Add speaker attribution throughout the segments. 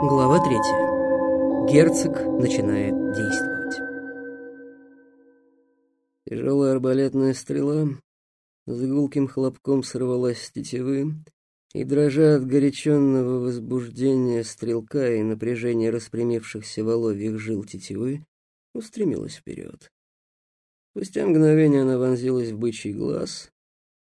Speaker 1: Глава третья. Герцог начинает действовать.
Speaker 2: Тяжелая арбалетная стрела с гулким хлопком сорвалась с тетивы, и, дрожа от горяченного возбуждения стрелка и напряжения распрямившихся воловьих жил тетивы, устремилась вперед. Спустя мгновение она вонзилась в бычий глаз,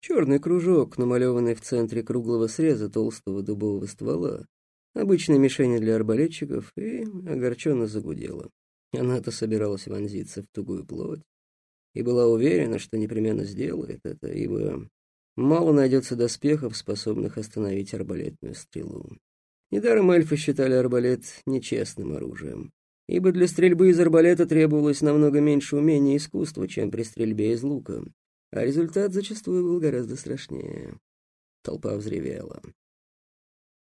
Speaker 2: черный кружок, намалеванный в центре круглого среза толстого дубового ствола, обычной мишени для арбалетчиков, и огорченно загудела. Она-то собиралась вонзиться в тугую плоть и была уверена, что непременно сделает это, ибо мало найдется доспехов, способных остановить арбалетную стрелу. Недаром эльфы считали арбалет нечестным оружием, ибо для стрельбы из арбалета требовалось намного меньше умения и искусства, чем при стрельбе из лука, а результат зачастую был гораздо страшнее. Толпа взревела.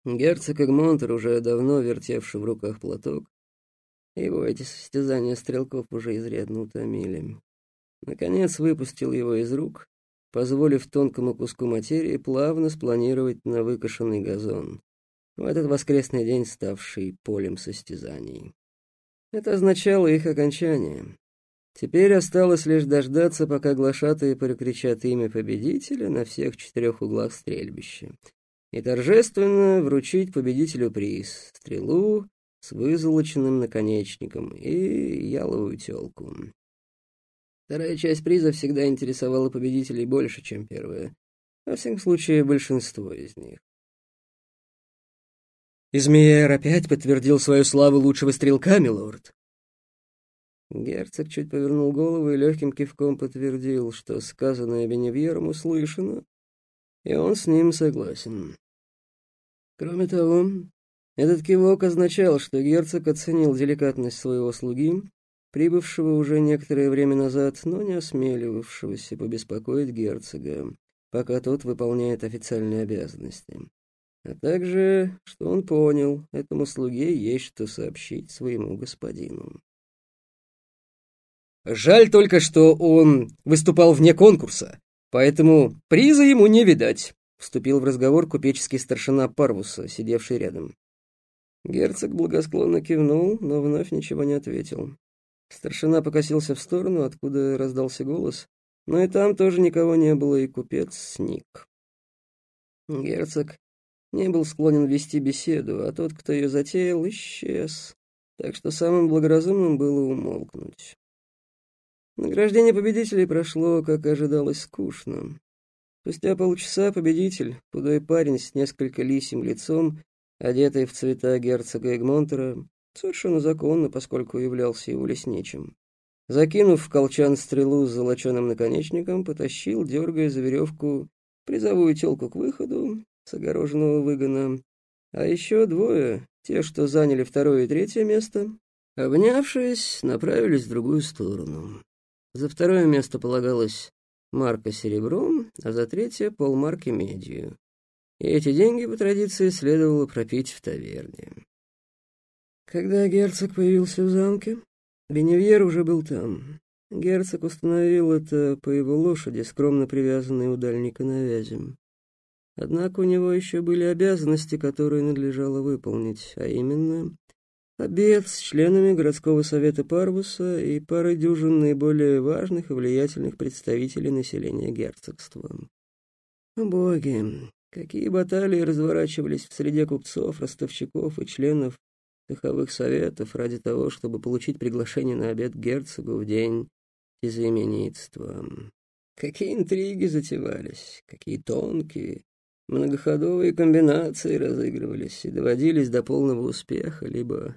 Speaker 2: Герцог Эгмонтер, уже давно вертевший в руках платок, его эти состязания стрелков уже изрядно утомили. Наконец выпустил его из рук, позволив тонкому куску материи плавно спланировать на выкошенный газон, в этот воскресный день ставший полем состязаний. Это означало их окончание. Теперь осталось лишь дождаться, пока глашатые прокричат имя победителя на всех четырех углах стрельбища, и торжественно вручить победителю приз — стрелу с вызолоченным наконечником и яловую телку. Вторая часть приза всегда интересовала победителей больше, чем первая. Во всяком случае, большинство из них.
Speaker 1: «Измеер опять подтвердил свою славу лучшего стрелка, милорд?»
Speaker 2: Герцог чуть повернул голову и легким кивком подтвердил, что сказанное Беневьером услышано, и он с ним согласен. Кроме того, этот кивок означал, что герцог оценил деликатность своего слуги, прибывшего уже некоторое время назад, но не осмеливавшегося побеспокоить герцога, пока тот выполняет официальные обязанности. А также, что он понял, этому слуге есть что сообщить своему господину.
Speaker 1: Жаль только, что он выступал вне конкурса, поэтому приза ему не видать, вступил в разговор купеческий старшина Парвуса, сидевший рядом.
Speaker 2: Герцог благосклонно кивнул, но вновь ничего не ответил. Старшина покосился в сторону, откуда раздался голос, но и там тоже никого не было, и купец сник. Герцог не был склонен вести беседу, а тот, кто ее затеял, исчез, так что самым благоразумным было умолкнуть. Награждение победителей прошло, как ожидалось, скучно. Спустя полчаса победитель, худой парень с несколько лисим лицом, одетый в цвета герцога Эгмонтера, совершенно законно, поскольку являлся его лесничим, закинув в колчан стрелу с золоченым наконечником, потащил, дергая за веревку, призовую телку к выходу с огороженного выгона, а еще двое, те, что заняли второе и третье место, обнявшись, направились в другую сторону. За второе место полагалось марка серебром, а за третье — полмарки медью. И эти деньги, по традиции, следовало пропить в таверне. Когда герцог появился в замке, Беневьер уже был там. Герцог установил это по его лошади, скромно привязанной у дальника навязем. Однако у него еще были обязанности, которые надлежало выполнить, а именно обед с членами городского совета Парвуса и парой дюжин наиболее важных и влиятельных представителей населения герцогства. Боги, какие баталии разворачивались в среде купцов, ростовщиков и членов цеховых советов ради того, чтобы получить приглашение на обед герцогу в день изыменитства. Какие интриги затевались, какие тонкие, многоходовые комбинации разыгрывались и доводились до полного успеха, либо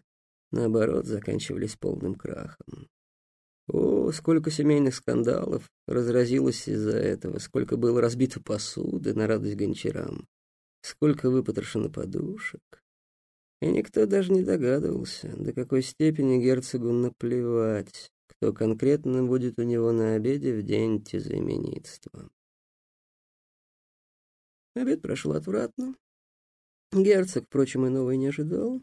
Speaker 2: наоборот, заканчивались полным крахом. О, сколько семейных скандалов разразилось из-за этого, сколько было разбито посуды на радость гончарам, сколько выпотрошено подушек. И никто даже не догадывался, до какой степени герцогу наплевать, кто конкретно будет у него на обеде в день тезаименитства. Обед прошел отвратно. Герцог, впрочем, иного и не ожидал.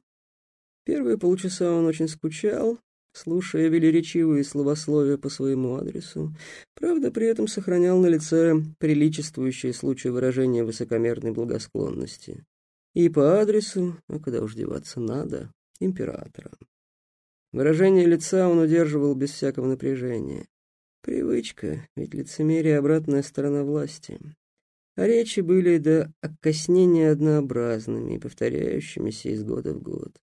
Speaker 2: Первые полчаса он очень скучал, слушая велеречивые словословия по своему адресу, правда, при этом сохранял на лице приличествующее случаю выражение высокомерной благосклонности. И по адресу, а куда уж деваться надо, императора. Выражение лица он удерживал без всякого напряжения. Привычка, ведь лицемерие — обратная сторона власти. А речи были до окоснения однообразными, повторяющимися из года в год.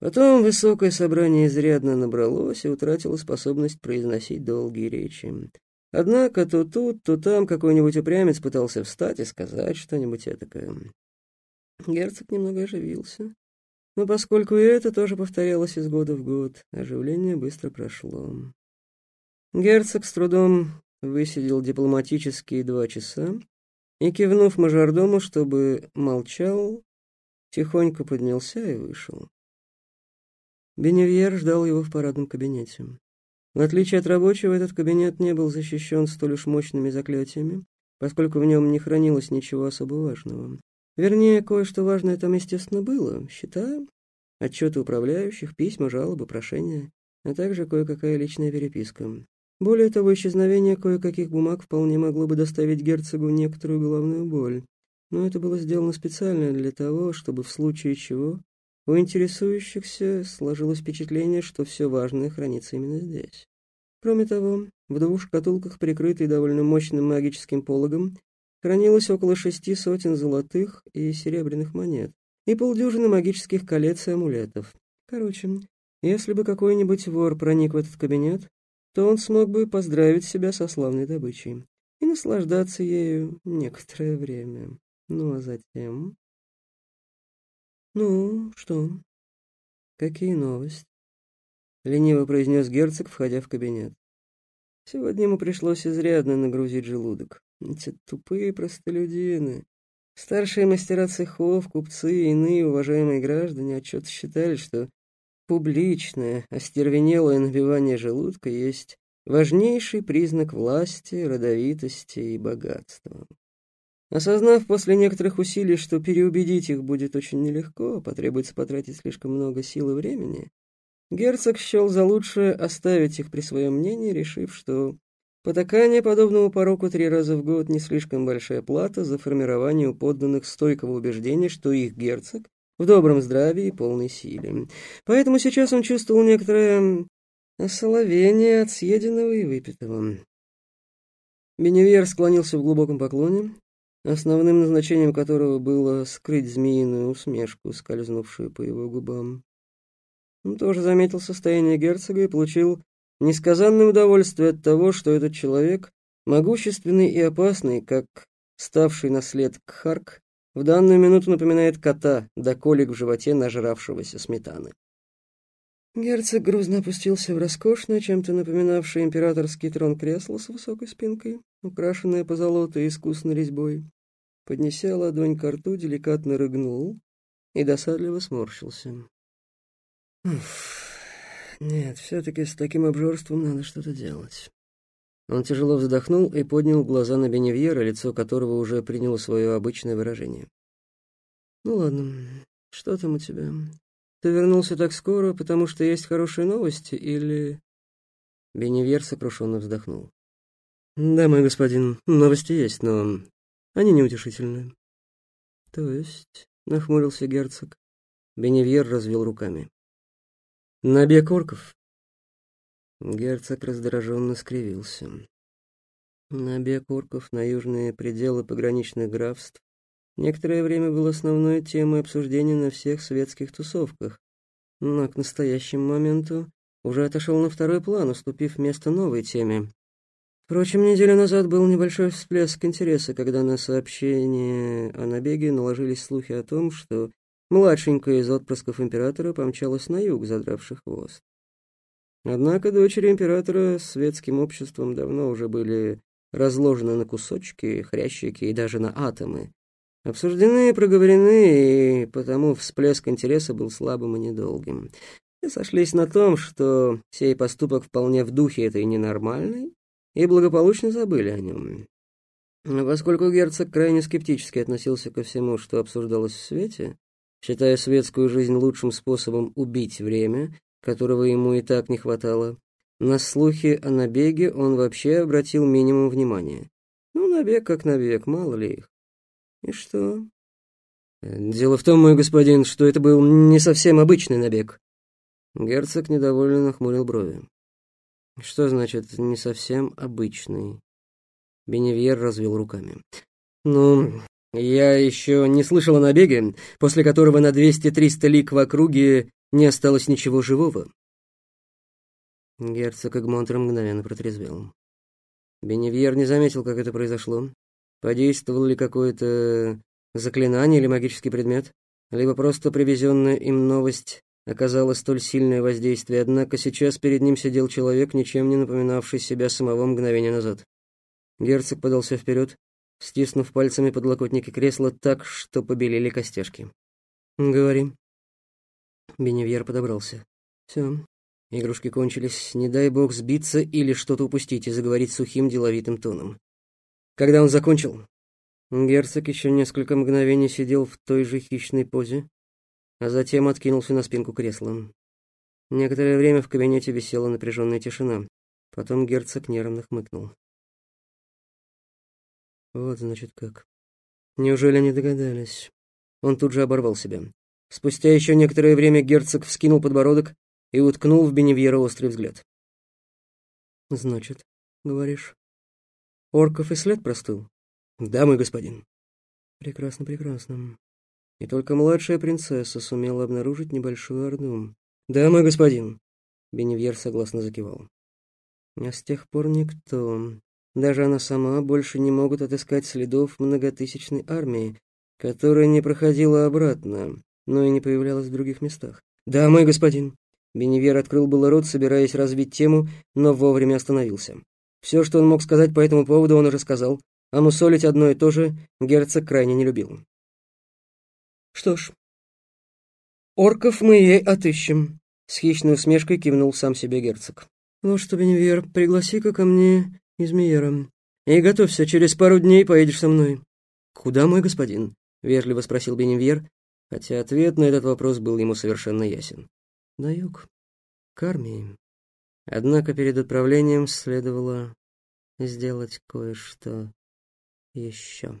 Speaker 2: Потом высокое собрание изрядно набралось и утратило способность произносить долгие речи. Однако то тут, то там какой-нибудь упрямец пытался встать и сказать что-нибудь этакое. Герцог немного оживился. Но поскольку и это тоже повторялось из года в год, оживление быстро прошло. Герцог с трудом высидел дипломатические два часа и, кивнув мажордому, чтобы молчал, тихонько поднялся и вышел. Беневьер ждал его в парадном кабинете. В отличие от рабочего, этот кабинет не был защищен столь уж мощными заклятиями, поскольку в нем не хранилось ничего особо важного. Вернее, кое-что важное там, естественно, было. Счета, отчеты управляющих, письма, жалобы, прошения, а также кое-какая личная переписка. Более того, исчезновение кое-каких бумаг вполне могло бы доставить герцогу некоторую головную боль. Но это было сделано специально для того, чтобы в случае чего у интересующихся сложилось впечатление, что все важное хранится именно здесь. Кроме того, в двух шкатулках, прикрытой довольно мощным магическим пологом, хранилось около шести сотен золотых и серебряных монет и полдюжины магических колец и амулетов. Короче, если бы какой-нибудь вор проник в этот кабинет, то он смог бы поздравить себя со славной добычей и наслаждаться ею некоторое время. Ну а затем... «Ну, что? Какие новости?» — лениво произнес герцог, входя в кабинет. Сегодня ему пришлось изрядно нагрузить желудок. Эти тупые простолюдины. Старшие мастера цехов, купцы и иные уважаемые граждане отчет считали, что публичное, остервенелое набивание желудка есть важнейший признак власти, родовитости и богатства. Осознав после некоторых усилий, что переубедить их будет очень нелегко, потребуется потратить слишком много сил и времени, герцог счел за лучшее оставить их при своем мнении, решив, что потакание подобному пороку три раза в год не слишком большая плата за формирование у подданных стойкого убеждения, что их герцог в добром здравии и полной силе. Поэтому сейчас он чувствовал некоторое осоловение от съеденного и выпитого. Беневьер склонился в глубоком поклоне, основным назначением которого было скрыть змеиную усмешку, скользнувшую по его губам. Он тоже заметил состояние герцога и получил несказанное удовольствие от того, что этот человек, могущественный и опасный, как ставший наслед Кхарк, в данную минуту напоминает кота, до колик в животе нажравшегося сметаны. Герцог грузно опустился в роскошное, чем-то напоминавшее императорский трон кресло с высокой спинкой, украшенное позолотой и искусной резьбой. Поднеся ладонь к рту, деликатно рыгнул и досадливо сморщился. Уф, нет, все-таки с таким обжорством надо что-то делать. Он тяжело вздохнул и поднял глаза на Беневьера, лицо которого уже приняло свое обычное выражение. «Ну ладно, что там у тебя? Ты вернулся так скоро, потому что есть хорошие новости, или...» Беневьер сокрушенно вздохнул. «Да, мой господин, новости есть, но они неутешительны». «То есть?» — нахмурился герцог. Беневьер развел руками. «Набег орков». Герцог раздраженно скривился. Набег орков на южные пределы пограничных графств некоторое время был основной темой обсуждения на всех светских тусовках, но к настоящему моменту уже отошел на второй план, уступив место новой теме. Впрочем, неделю назад был небольшой всплеск интереса, когда на сообщение о набеге наложились слухи о том, что младшенькая из отпрысков императора помчалась на юг, задравший хвост. Однако дочери императора с светским обществом давно уже были разложены на кусочки, хрящики и даже на атомы, Обсуждены и проговорены, и потому всплеск интереса был слабым и недолгим. И сошлись на том, что сей поступок вполне в духе этой ненормальной, и благополучно забыли о нем. Но поскольку герцог крайне скептически относился ко всему, что обсуждалось в свете, считая светскую жизнь лучшим способом убить время, которого ему и так не хватало, на слухи о набеге он вообще обратил минимум внимания. Ну, набег как набег, мало ли их. И что?
Speaker 1: Дело в том, мой господин, что это был не совсем обычный набег. Герцог недовольно нахмурил брови. Что значит «не совсем обычный»? Беневьер развел руками. Ну, я еще не слышал о набеге, после которого на 200-300 лик в округе не осталось ничего живого. Герцог Эгмонтер мгновенно протрезвел. Беневьер не заметил, как это произошло. Подействовал ли какое-то заклинание или магический предмет, либо просто привезенная им новость оказала столь сильное воздействие, однако сейчас перед ним сидел человек, ничем не напоминавший себя самого мгновения назад. Герцог подался вперед, стиснув пальцами подлокотники кресла так, что побелели костяшки. «Говори». Беневьер подобрался. «Все, игрушки кончились. Не дай бог сбиться или что-то упустить и заговорить сухим деловитым тоном». Когда он закончил, герцог еще несколько мгновений сидел в той же хищной позе, а затем откинулся на спинку кресла. Некоторое время в кабинете висела напряженная тишина. Потом герцог нервно хмыкнул. Вот, значит, как. Неужели они догадались? Он тут же оборвал себя. Спустя еще некоторое время герцог вскинул подбородок и уткнул в Беневьера острый взгляд. «Значит, говоришь, орков и след простыл?» «Да, мой господин». «Прекрасно, прекрасно. И только младшая принцесса сумела обнаружить небольшую орду». «Да, мой господин». Беневьер согласно закивал. «А с тех пор никто, даже она сама больше не могут отыскать следов многотысячной армии, которая не проходила обратно, но и не появлялась в других местах. «Да, мой господин». Беневер открыл было рот, собираясь развить тему, но вовремя остановился. Все, что он мог сказать по этому поводу, он уже сказал, а мусолить одно и то же герцог крайне не любил. «Что ж, орков мы ей отыщем», — с хищной усмешкой кивнул сам себе герцог. «Вот что, Беневер, пригласи-ка ко мне Измеером. И готовься, через пару дней поедешь со мной». «Куда, мой господин?» — вежливо спросил Беневьер, хотя ответ на этот вопрос был ему совершенно ясен. «На юг, к армии». Однако перед отправлением следовало сделать кое-что еще.